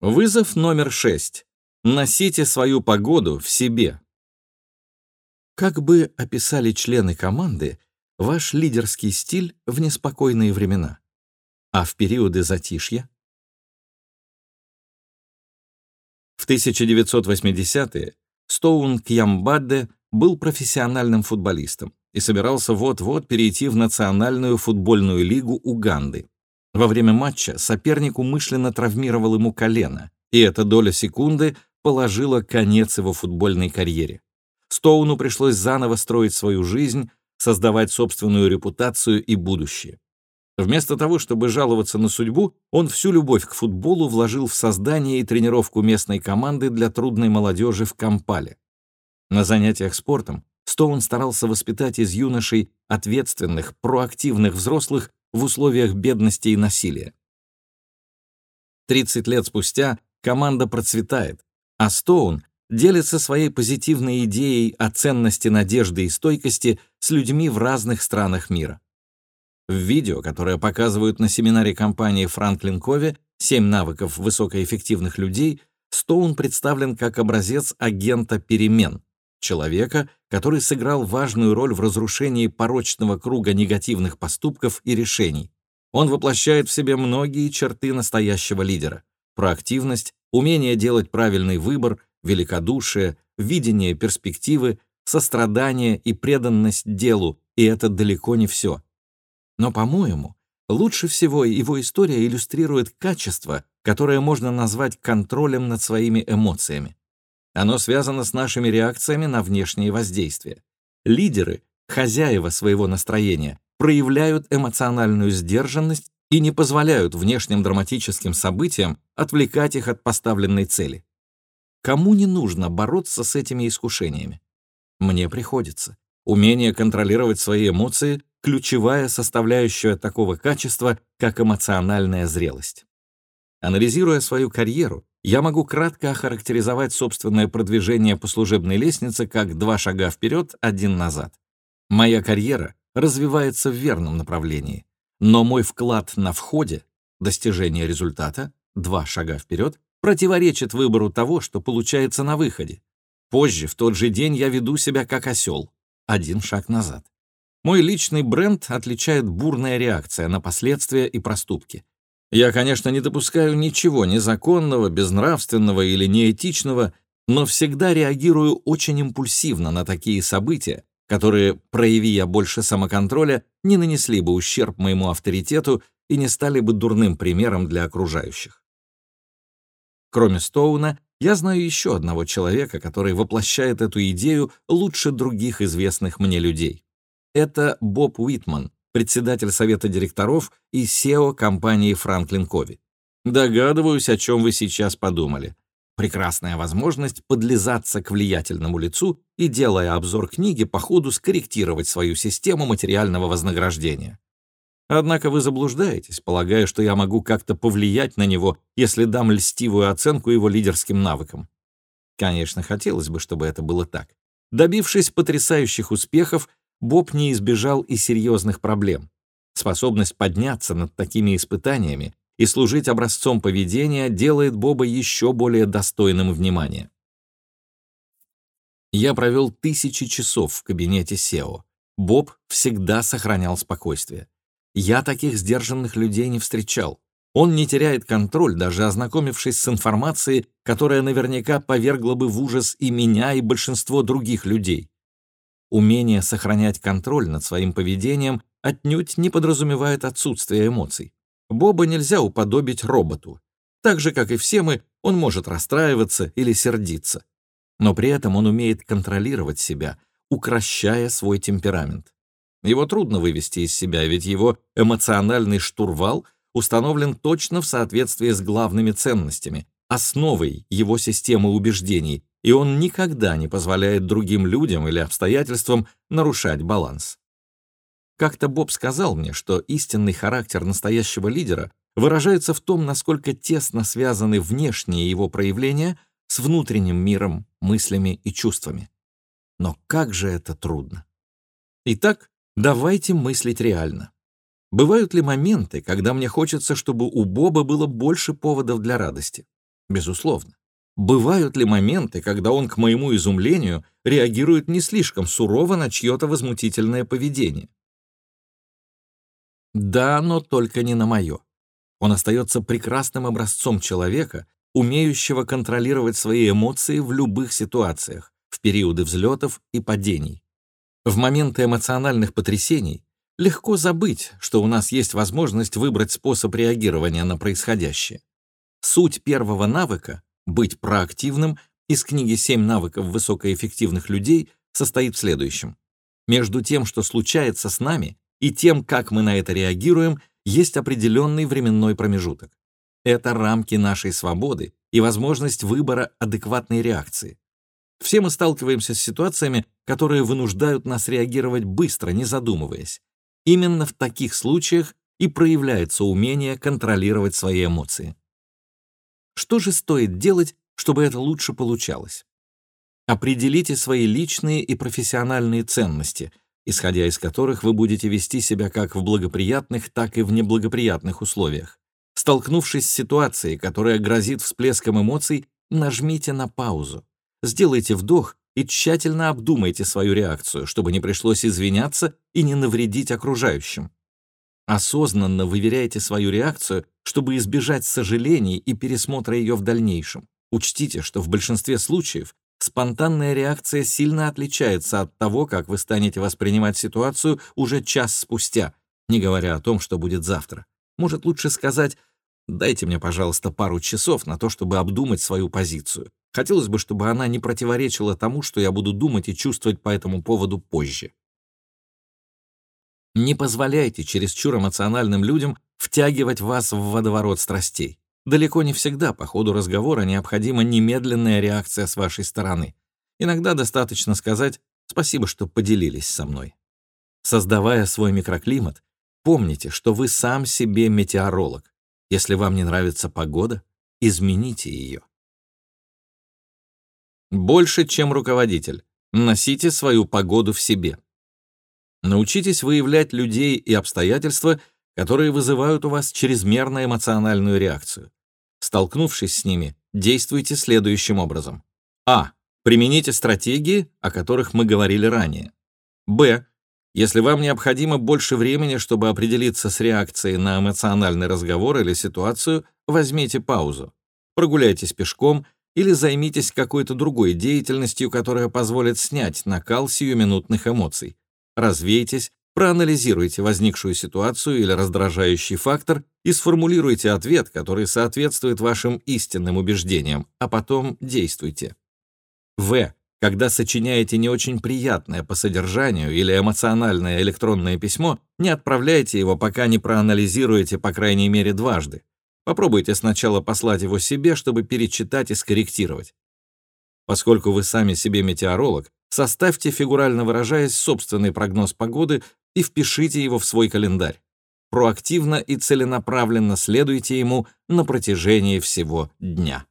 Вызов номер шесть. Носите свою погоду в себе. Как бы описали члены команды ваш лидерский стиль в неспокойные времена, а в периоды затишья? В 1980-е Стоун Кьямбадде был профессиональным футболистом и собирался вот-вот перейти в Национальную футбольную лигу Уганды. Во время матча соперник умышленно травмировал ему колено, и эта доля секунды положила конец его футбольной карьере. Стоуну пришлось заново строить свою жизнь, создавать собственную репутацию и будущее. Вместо того, чтобы жаловаться на судьбу, он всю любовь к футболу вложил в создание и тренировку местной команды для трудной молодежи в Кампале. На занятиях спортом Стоун старался воспитать из юношей ответственных, проактивных взрослых в условиях бедности и насилия. 30 лет спустя команда процветает, а Стоун делится своей позитивной идеей о ценности надежды и стойкости с людьми в разных странах мира. В видео, которое показывают на семинаре компании Франклин Кови «Семь навыков высокоэффективных людей», Стоун представлен как образец агента перемен, человека, который сыграл важную роль в разрушении порочного круга негативных поступков и решений. Он воплощает в себе многие черты настоящего лидера — проактивность, умение делать правильный выбор, великодушие, видение перспективы, сострадание и преданность делу, и это далеко не все. Но, по-моему, лучше всего его история иллюстрирует качество, которое можно назвать контролем над своими эмоциями. Оно связано с нашими реакциями на внешние воздействия. Лидеры, хозяева своего настроения, проявляют эмоциональную сдержанность и не позволяют внешним драматическим событиям отвлекать их от поставленной цели. Кому не нужно бороться с этими искушениями? Мне приходится. Умение контролировать свои эмоции — ключевая составляющая такого качества, как эмоциональная зрелость. Анализируя свою карьеру, я могу кратко охарактеризовать собственное продвижение по служебной лестнице как два шага вперед, один назад. Моя карьера развивается в верном направлении, но мой вклад на входе, достижение результата, два шага вперед, противоречит выбору того, что получается на выходе. Позже, в тот же день, я веду себя как осел, один шаг назад. Мой личный бренд отличает бурная реакция на последствия и проступки. Я, конечно, не допускаю ничего незаконного, безнравственного или неэтичного, но всегда реагирую очень импульсивно на такие события, которые, прояви я больше самоконтроля, не нанесли бы ущерб моему авторитету и не стали бы дурным примером для окружающих. Кроме Стоуна, я знаю еще одного человека, который воплощает эту идею лучше других известных мне людей. Это Боб Уитман, председатель совета директоров и SEO компании Franklin Covey. Догадываюсь, о чем вы сейчас подумали. Прекрасная возможность подлизаться к влиятельному лицу и, делая обзор книги, по ходу скорректировать свою систему материального вознаграждения. Однако вы заблуждаетесь, полагая, что я могу как-то повлиять на него, если дам льстивую оценку его лидерским навыкам. Конечно, хотелось бы, чтобы это было так. Добившись потрясающих успехов, Боб не избежал и серьезных проблем. Способность подняться над такими испытаниями и служить образцом поведения делает Боба еще более достойным внимания. Я провел тысячи часов в кабинете SEO. Боб всегда сохранял спокойствие. Я таких сдержанных людей не встречал. Он не теряет контроль, даже ознакомившись с информацией, которая наверняка повергла бы в ужас и меня, и большинство других людей. Умение сохранять контроль над своим поведением отнюдь не подразумевает отсутствие эмоций. Боба нельзя уподобить роботу. Так же, как и все мы, он может расстраиваться или сердиться. Но при этом он умеет контролировать себя, укращая свой темперамент. Его трудно вывести из себя, ведь его эмоциональный штурвал установлен точно в соответствии с главными ценностями, основой его системы убеждений, и он никогда не позволяет другим людям или обстоятельствам нарушать баланс. Как-то Боб сказал мне, что истинный характер настоящего лидера выражается в том, насколько тесно связаны внешние его проявления с внутренним миром, мыслями и чувствами. Но как же это трудно. Итак, давайте мыслить реально. Бывают ли моменты, когда мне хочется, чтобы у Боба было больше поводов для радости? Безусловно. Бывают ли моменты, когда он, к моему изумлению, реагирует не слишком сурово на чье-то возмутительное поведение? Да, но только не на мое. Он остается прекрасным образцом человека, умеющего контролировать свои эмоции в любых ситуациях, в периоды взлетов и падений. В моменты эмоциональных потрясений легко забыть, что у нас есть возможность выбрать способ реагирования на происходящее. Суть первого навыка — быть проактивным из книги «Семь навыков высокоэффективных людей» состоит в следующем. Между тем, что случается с нами, и тем, как мы на это реагируем, есть определенный временной промежуток. Это рамки нашей свободы и возможность выбора адекватной реакции. Все мы сталкиваемся с ситуациями, которые вынуждают нас реагировать быстро, не задумываясь. Именно в таких случаях и проявляется умение контролировать свои эмоции. Что же стоит делать, чтобы это лучше получалось? Определите свои личные и профессиональные ценности, исходя из которых вы будете вести себя как в благоприятных, так и в неблагоприятных условиях. Столкнувшись с ситуацией, которая грозит всплеском эмоций, нажмите на паузу. Сделайте вдох и тщательно обдумайте свою реакцию, чтобы не пришлось извиняться и не навредить окружающим. Осознанно выверяйте свою реакцию, чтобы избежать сожалений и пересмотра ее в дальнейшем. Учтите, что в большинстве случаев спонтанная реакция сильно отличается от того, как вы станете воспринимать ситуацию уже час спустя, не говоря о том, что будет завтра. Может, лучше сказать «дайте мне, пожалуйста, пару часов на то, чтобы обдумать свою позицию. Хотелось бы, чтобы она не противоречила тому, что я буду думать и чувствовать по этому поводу позже. Не позволяйте чересчур эмоциональным людям втягивать вас в водоворот страстей. Далеко не всегда по ходу разговора необходима немедленная реакция с вашей стороны. Иногда достаточно сказать «спасибо, что поделились со мной». Создавая свой микроклимат, помните, что вы сам себе метеоролог. Если вам не нравится погода, измените ее. Больше, чем руководитель. Носите свою погоду в себе. Научитесь выявлять людей и обстоятельства, которые вызывают у вас чрезмерно эмоциональную реакцию. Столкнувшись с ними, действуйте следующим образом. А. Примените стратегии, о которых мы говорили ранее. Б. Если вам необходимо больше времени, чтобы определиться с реакцией на эмоциональный разговор или ситуацию, возьмите паузу. Прогуляйтесь пешком или займитесь какой-то другой деятельностью, которая позволит снять накал сиюминутных эмоций. Развейтесь, проанализируйте возникшую ситуацию или раздражающий фактор и сформулируйте ответ, который соответствует вашим истинным убеждениям, а потом действуйте. В. Когда сочиняете не очень приятное по содержанию или эмоциональное электронное письмо, не отправляйте его, пока не проанализируете по крайней мере дважды. Попробуйте сначала послать его себе, чтобы перечитать и скорректировать. Поскольку вы сами себе метеоролог, составьте, фигурально выражаясь, собственный прогноз погоды и впишите его в свой календарь. Проактивно и целенаправленно следуйте ему на протяжении всего дня.